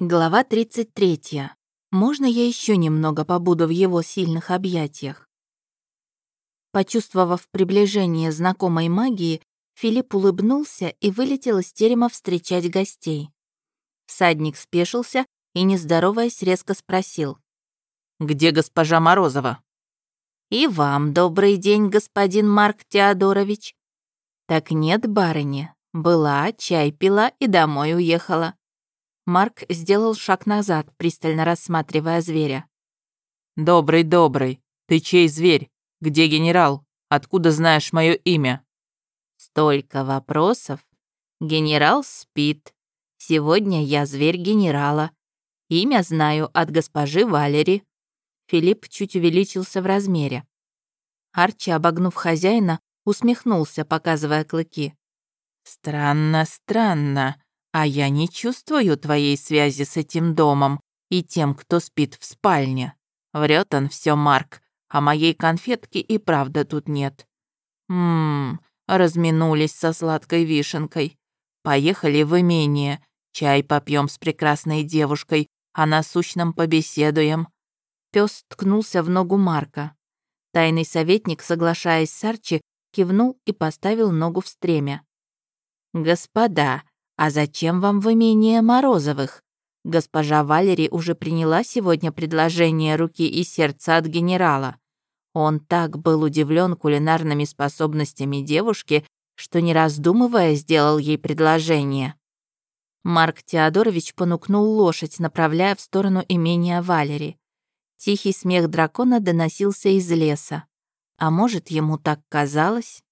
Глава 33. Можно я еще немного побуду в его сильных объятиях? Почувствовав приближение знакомой магии, Филипп улыбнулся и вылетел из терема встречать гостей. Садник спешился и, не здороваясь, резко спросил. «Где госпожа Морозова?» «И вам добрый день, господин Марк Теодорович». «Так нет, барыня. Была, чай пила и домой уехала. Марк сделал шаг назад, пристально рассматривая зверя. «Добрый, добрый. Ты чей зверь? Где генерал? Откуда знаешь мое имя?» «Столько вопросов. Генерал спит. Сегодня я зверь генерала. Имя знаю от госпожи Валери». Филипп чуть увеличился в размере. Арчи, обогнув хозяина, усмехнулся, показывая клыки. «Странно, странно. А я не чувствую твоей связи с этим домом и тем, кто спит в спальне. Врет он все, Марк, а моей конфетки и правда тут нет. Ммм, разминулись со сладкой вишенкой. Поехали в имение, чай попьем с прекрасной девушкой, а насущном побеседуем». Пес ткнулся в ногу Марка. Тайный советник, соглашаясь с Арчи, кивнул и поставил ногу в стремя. «Господа, «А зачем вам в имение Морозовых? Госпожа Валери уже приняла сегодня предложение руки и сердца от генерала. Он так был удивлен кулинарными способностями девушки, что, не раздумывая, сделал ей предложение. Марк Теодорович понукнул лошадь, направляя в сторону имения Валери. Тихий смех дракона доносился из леса. А может, ему так казалось?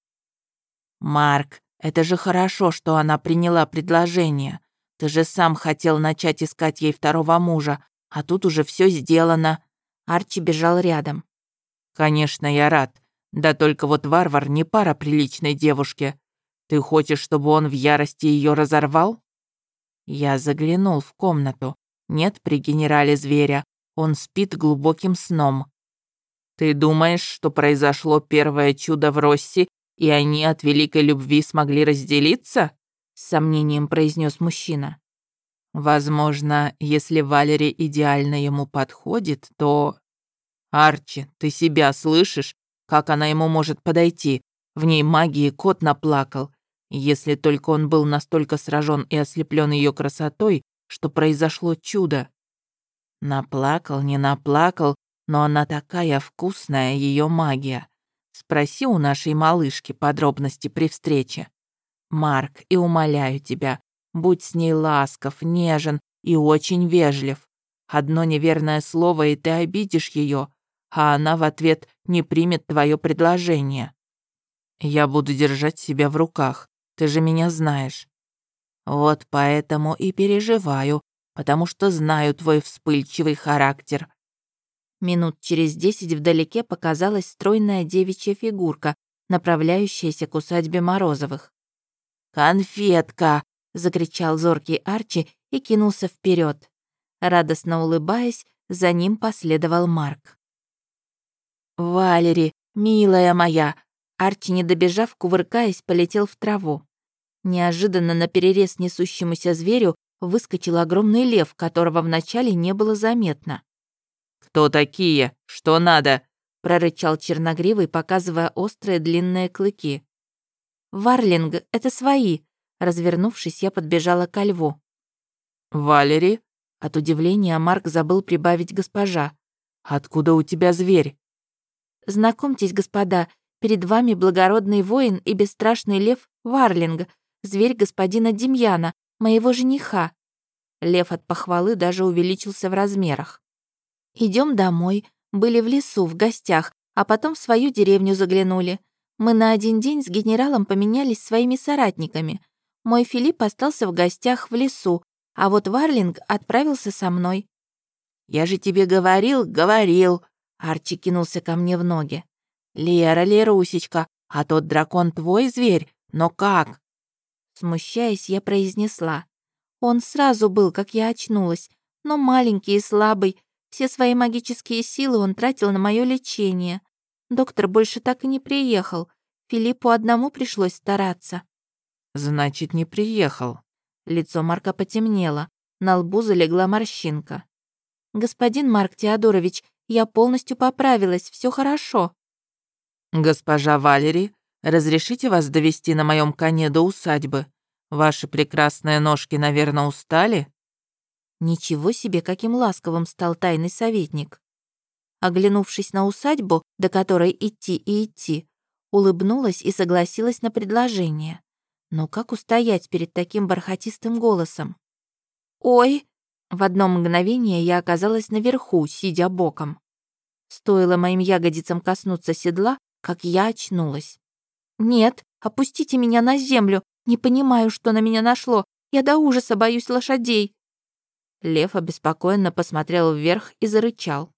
«Марк, это же хорошо, что она приняла предложение. Ты же сам хотел начать искать ей второго мужа, а тут уже все сделано». Арчи бежал рядом. «Конечно, я рад. Да только вот варвар не пара приличной девушке. Ты хочешь, чтобы он в ярости ее разорвал?» Я заглянул в комнату. Нет при генерале зверя. Он спит глубоким сном. «Ты думаешь, что произошло первое чудо в Росси, и они от великой любви смогли разделиться?» С сомнением произнес мужчина. «Возможно, если Валери идеально ему подходит, то...» «Арчи, ты себя слышишь? Как она ему может подойти? В ней магии кот наплакал. Если только он был настолько сражен и ослеплен ее красотой, что произошло чудо. Наплакал, не наплакал, но она такая вкусная, ее магия. Спроси у нашей малышки подробности при встрече. Марк, и умоляю тебя, будь с ней ласков, нежен и очень вежлив. Одно неверное слово, и ты обидишь ее, а она в ответ не примет твое предложение. Я буду держать себя в руках, ты же меня знаешь. Вот поэтому и переживаю, потому что знаю твой вспыльчивый характер. Минут через десять вдалеке показалась стройная девичья фигурка, направляющаяся к усадьбе Морозовых. «Конфетка!» — закричал зоркий Арчи и кинулся вперед. Радостно улыбаясь, за ним последовал Марк. «Валери, милая моя!» Арчи, не добежав, кувыркаясь, полетел в траву. Неожиданно на перерез несущемуся зверю выскочил огромный лев, которого вначале не было заметно. «Кто такие? Что надо?» — прорычал черногривый, показывая острые длинные клыки. «Варлинг, это свои!» Развернувшись, я подбежала ко льву. «Валери?» От удивления Марк забыл прибавить госпожа. «Откуда у тебя зверь?» «Знакомьтесь, господа, перед вами благородный воин и бесстрашный лев Варлинг, зверь господина Демьяна, моего жениха». Лев от похвалы даже увеличился в размерах. Идем домой. Были в лесу, в гостях, а потом в свою деревню заглянули. Мы на один день с генералом поменялись своими соратниками. Мой Филипп остался в гостях в лесу, а вот Варлинг отправился со мной. «Я же тебе говорил, говорил!» Арчи кинулся ко мне в ноги. «Лера, Лерусечка, а тот дракон твой зверь? Но как?» Смущаясь, я произнесла. Он сразу был, как я очнулась, но маленький и слабый, все свои магические силы он тратил на мое лечение. Доктор больше так и не приехал. Филиппу одному пришлось стараться. «Значит, не приехал». Лицо Марка потемнело. На лбу залегла морщинка. «Господин Марк Теодорович, я полностью поправилась, все хорошо». «Госпожа Валери, разрешите вас довести на моем коне до усадьбы? Ваши прекрасные ножки, наверное, устали?» Ничего себе, каким ласковым стал тайный советник. Оглянувшись на усадьбу, до которой идти и идти, улыбнулась и согласилась на предложение. Но как устоять перед таким бархатистым голосом? «Ой!» В одно мгновение я оказалась наверху, сидя боком. Стоило моим ягодицам коснуться седла, как я очнулась. «Нет, опустите меня на землю, не понимаю, что на меня нашло, я до ужаса боюсь лошадей». Лев обеспокоенно посмотрел вверх и зарычал.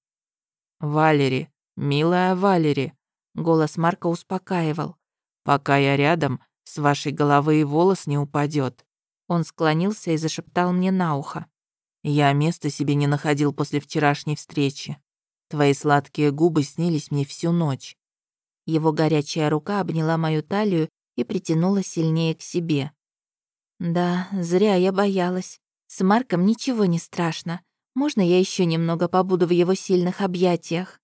«Валери, милая Валери», — голос Марка успокаивал. «Пока я рядом, с вашей головы и волос не упадет. Он склонился и зашептал мне на ухо. «Я места себе не находил после вчерашней встречи. Твои сладкие губы снились мне всю ночь». Его горячая рука обняла мою талию и притянула сильнее к себе. «Да, зря я боялась. С Марком ничего не страшно. Можно я еще немного побуду в его сильных объятиях?»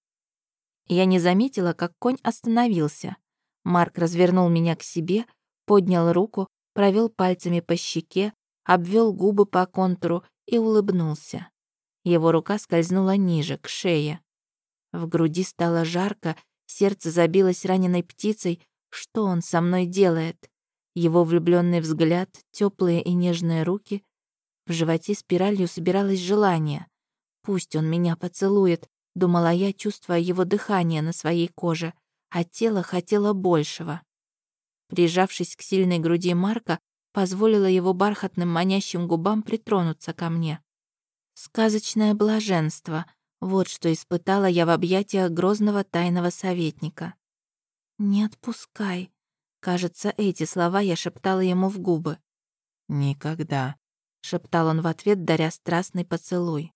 Я не заметила, как конь остановился. Марк развернул меня к себе, поднял руку, провел пальцами по щеке, обвел губы по контуру и улыбнулся. Его рука скользнула ниже, к шее. В груди стало жарко, сердце забилось раненой птицей. Что он со мной делает? Его влюбленный взгляд, теплые и нежные руки. В животе спиралью собиралось желание. Пусть он меня поцелует, думала я, чувствуя его дыхание на своей коже, а тело хотело большего прижавшись к сильной груди Марка, позволила его бархатным манящим губам притронуться ко мне. Сказочное блаженство — вот что испытала я в объятиях грозного тайного советника. «Не отпускай», — кажется, эти слова я шептала ему в губы. «Никогда», — шептал он в ответ, даря страстный поцелуй.